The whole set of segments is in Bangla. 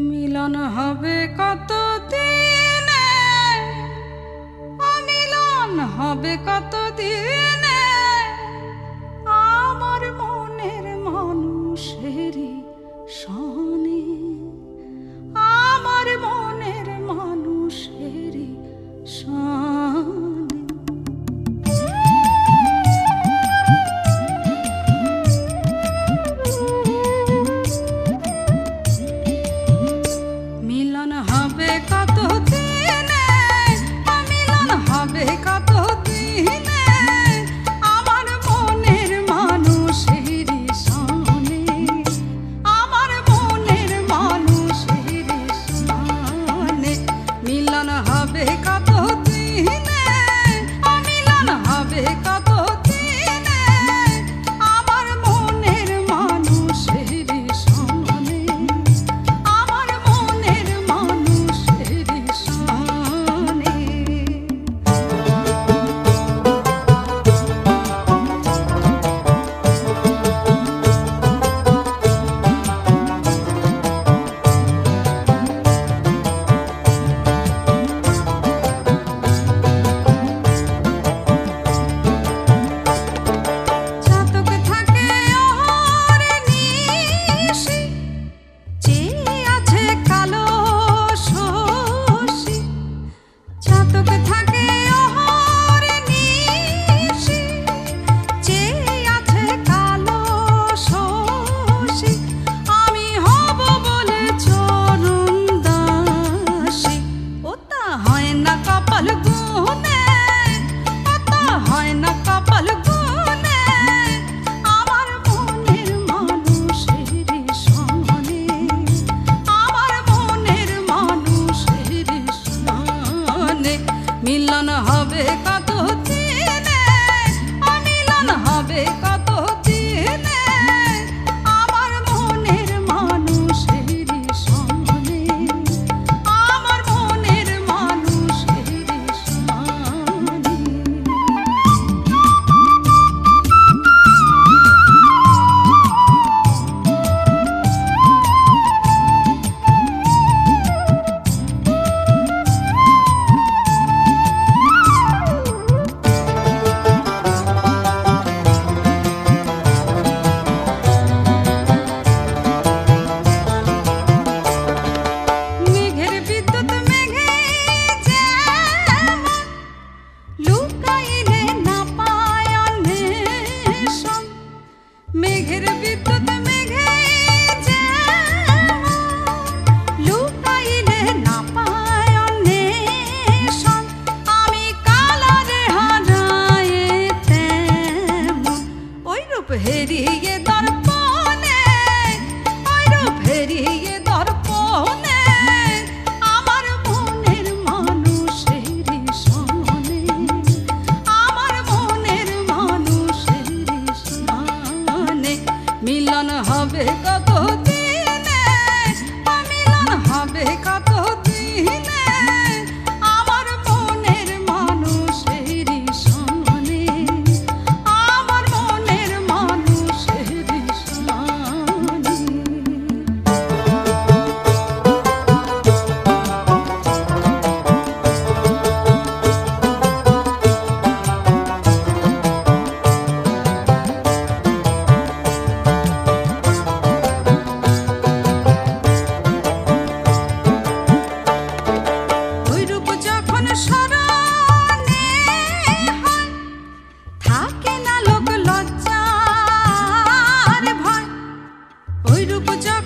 মিলন হবে কত দিনে অমিলন হবে কত দিনে 可以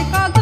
i got it